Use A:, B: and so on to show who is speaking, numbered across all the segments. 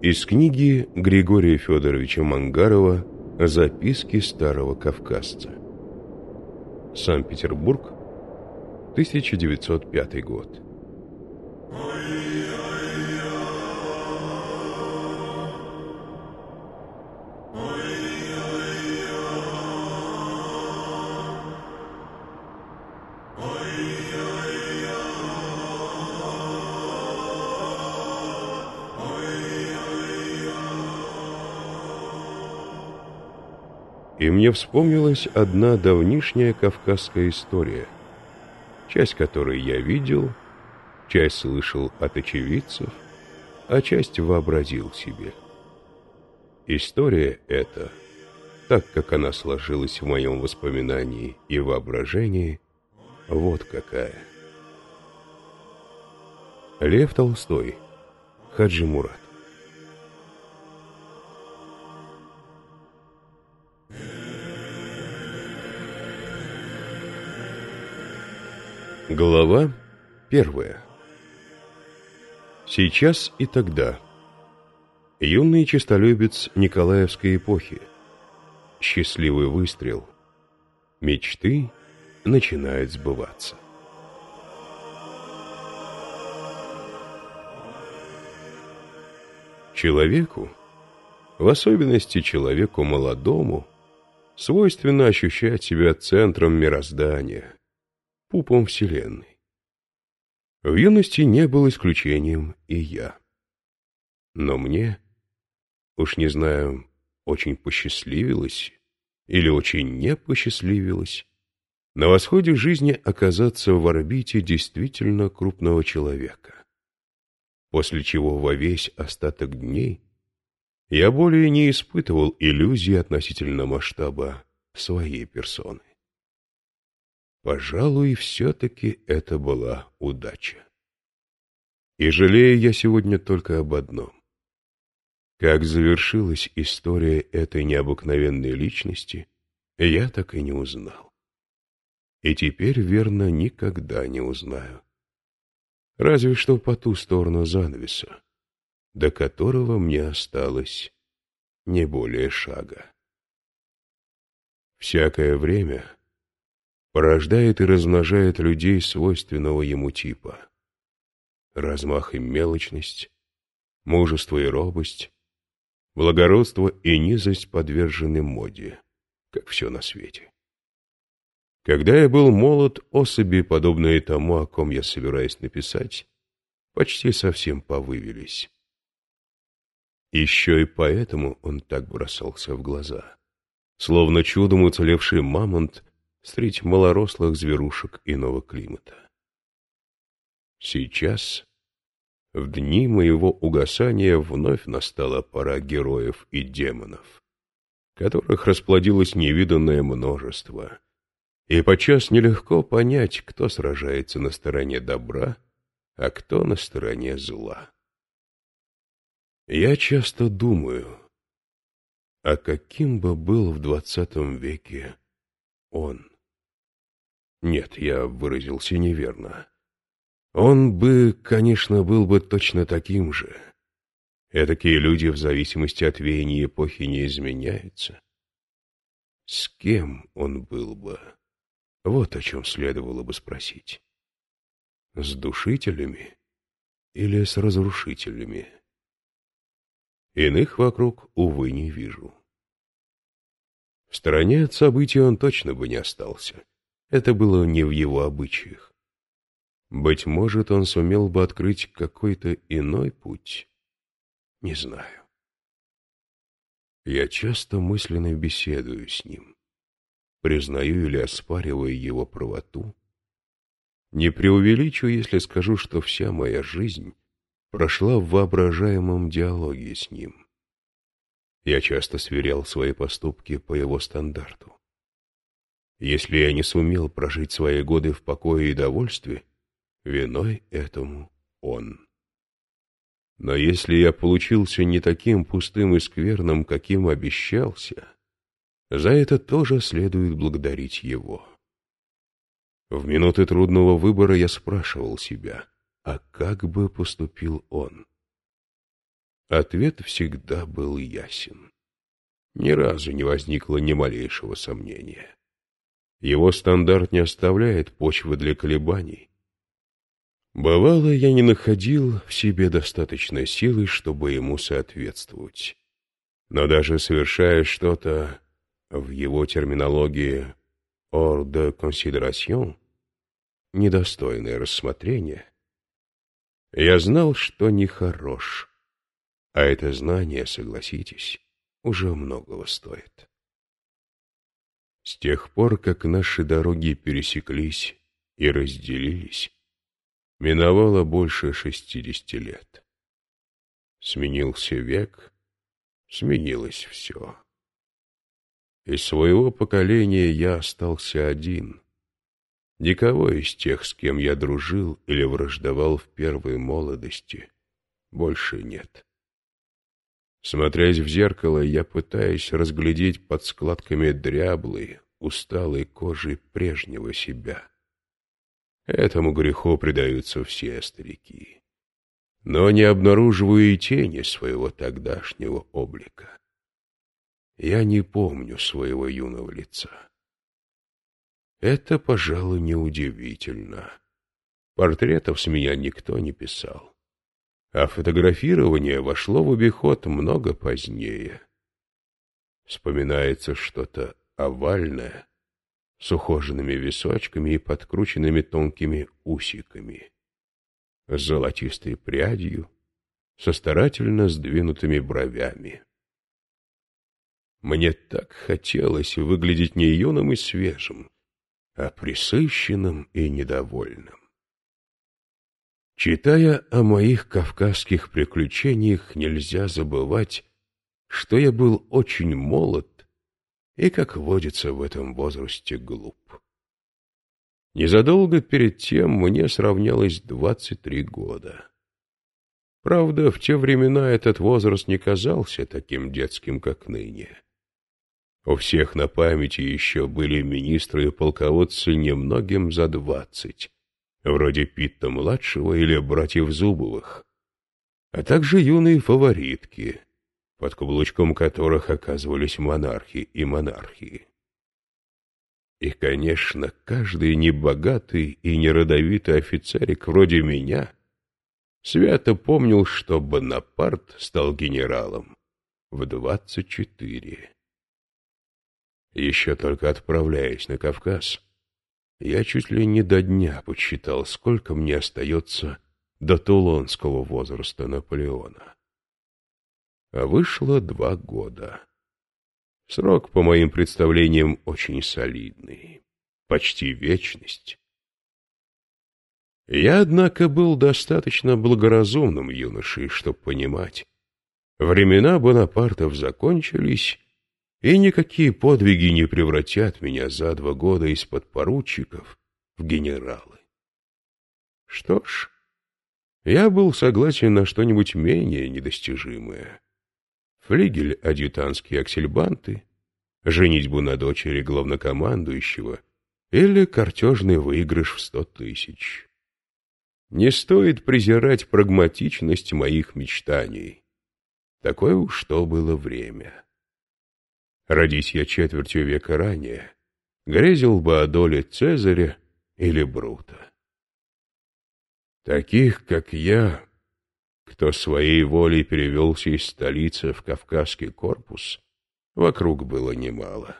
A: Из книги Григория Федоровича Мангарова «Записки старого кавказца». Санкт-Петербург, 1905 год. И мне вспомнилась одна давнишняя кавказская история, часть которой я видел, часть слышал от очевидцев, а часть вообразил себе. История эта, так как она сложилась в моем воспоминании и воображении, вот какая. Лев Толстой, Хаджи Мурат. Глава первая Сейчас и тогда. Юный честолюбец Николаевской эпохи. Счастливый выстрел. Мечты начинают сбываться. Человеку, в особенности человеку молодому, свойственно ощущать себя центром мироздания – пупом Вселенной. В юности не был исключением и я. Но мне, уж не знаю, очень посчастливилось или очень не посчастливилось, на восходе жизни оказаться в орбите действительно крупного человека. После чего во весь остаток дней я более не испытывал иллюзий относительно масштаба своей персоны. Пожалуй, все-таки это была удача. И жалею я сегодня только об одном. Как завершилась история этой необыкновенной личности, я так и не узнал. И теперь, верно, никогда не узнаю. Разве что по ту сторону занавеса, до которого мне осталось не более шага. Всякое время порождает и размножает людей свойственного ему типа. Размах и мелочность, мужество и робость, благородство и низость подвержены моде, как все на свете. Когда я был молод, особи, подобные тому, о ком я собираюсь написать, почти совсем повывелись. Еще и поэтому он так бросался в глаза. Словно чудом уцелевший мамонт средь малорослых зверушек иного климата. Сейчас, в дни моего угасания, вновь настала пора героев и демонов, которых расплодилось невиданное множество, и подчас нелегко понять, кто сражается на стороне добра, а кто на стороне зла. Я часто думаю, а каким бы был в двадцатом веке он? Нет, я выразился неверно. Он бы, конечно, был бы точно таким же. Этакие люди в зависимости от веяния эпохи не изменяются. С кем он был бы? Вот о чем следовало бы спросить. С душителями или с разрушителями? Иных вокруг, увы, не вижу. В стороне от событий он точно бы не остался. Это было не в его обычаях. Быть может, он сумел бы открыть какой-то иной путь. Не знаю. Я часто мысленно беседую с ним, признаю или оспариваю его правоту. Не преувеличу, если скажу, что вся моя жизнь прошла в воображаемом диалоге с ним. Я часто сверял свои поступки по его стандарту. Если я не сумел прожить свои годы в покое и довольстве, виной этому он. Но если я получился не таким пустым и скверным, каким обещался, за это тоже следует благодарить его. В минуты трудного выбора я спрашивал себя, а как бы поступил он? Ответ всегда был ясен. Ни разу не возникло ни малейшего сомнения. Его стандарт не оставляет почвы для колебаний. Бывало, я не находил в себе достаточной силы, чтобы ему соответствовать. Но даже совершая что-то в его терминологии «hors de considération», недостойное рассмотрения, я знал, что нехорош, а это знание, согласитесь, уже многого стоит. С тех пор, как наши дороги пересеклись и разделились, миновало больше шестидесяти лет. Сменился век, сменилось все. Из своего поколения я остался один. Никого из тех, с кем я дружил или враждовал в первой молодости, больше нет. Смотрясь в зеркало, я пытаюсь разглядеть под складками дряблой, усталой кожи прежнего себя. Этому греху предаются все старики. Но не обнаруживаю и тени своего тогдашнего облика. Я не помню своего юного лица. Это, пожалуй, неудивительно. Портретов с меня никто не писал а фотографирование вошло в обиход много позднее. Вспоминается что-то овальное, с ухоженными височками и подкрученными тонкими усиками, с золотистой прядью, со старательно сдвинутыми бровями. Мне так хотелось выглядеть не юным и свежим, а присыщенным и недовольным. Читая о моих кавказских приключениях, нельзя забывать, что я был очень молод и, как водится в этом возрасте, глуп. Незадолго перед тем мне сравнялось двадцать три года. Правда, в те времена этот возраст не казался таким детским, как ныне. У всех на памяти еще были министры и полководцы немногим за двадцать, вроде Питта-младшего или братьев Зубовых, а также юные фаворитки, под каблучком которых оказывались монархи и монархии. И, конечно, каждый небогатый и неродовитый офицерик вроде меня свято помнил, что Бонапарт стал генералом в двадцать четыре. Еще только отправляясь на Кавказ, я чуть ли не до дня подсчитал, сколько мне остается до тулонского возраста Наполеона. А вышло два года. Срок, по моим представлениям, очень солидный. Почти вечность. Я, однако, был достаточно благоразумным юношей, чтобы понимать. Времена Бонапартов закончились, и никакие подвиги не превратят меня за два года из-под поручиков в генералы. Что ж, я был согласен на что-нибудь менее недостижимое. Флигель адъютантские аксельбанты, женитьбу на дочери главнокомандующего или картежный выигрыш в сто тысяч. Не стоит презирать прагматичность моих мечтаний. Такое уж то было время. Родись я четвертью века ранее, грезил бы о доле Цезаря или Брута. Таких, как я, кто своей волей перевелся из столицы в Кавказский корпус, вокруг было немало.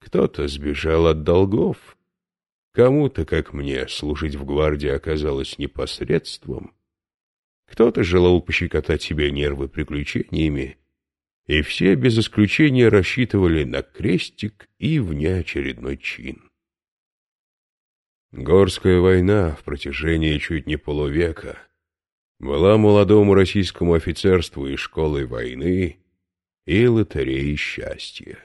A: Кто-то сбежал от долгов, кому-то, как мне, служить в гвардии оказалось непосредством, кто-то желал пощекотать себе нервы приключениями и все без исключения рассчитывали на крестик и внеочередной чин. Горская война в протяжении чуть не полувека была молодому российскому офицерству и школой войны, и лотереей счастья.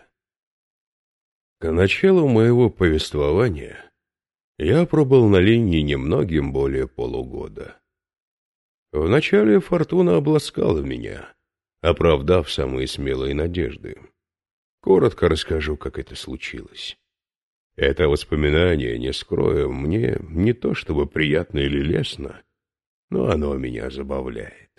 A: К началу моего повествования я пробыл на линии немногим более полугода. Вначале фортуна обласкала меня — оправдав самые смелые надежды. Коротко расскажу, как это случилось. Это воспоминание, не скрою, мне не то чтобы приятно или лестно, но оно меня забавляет.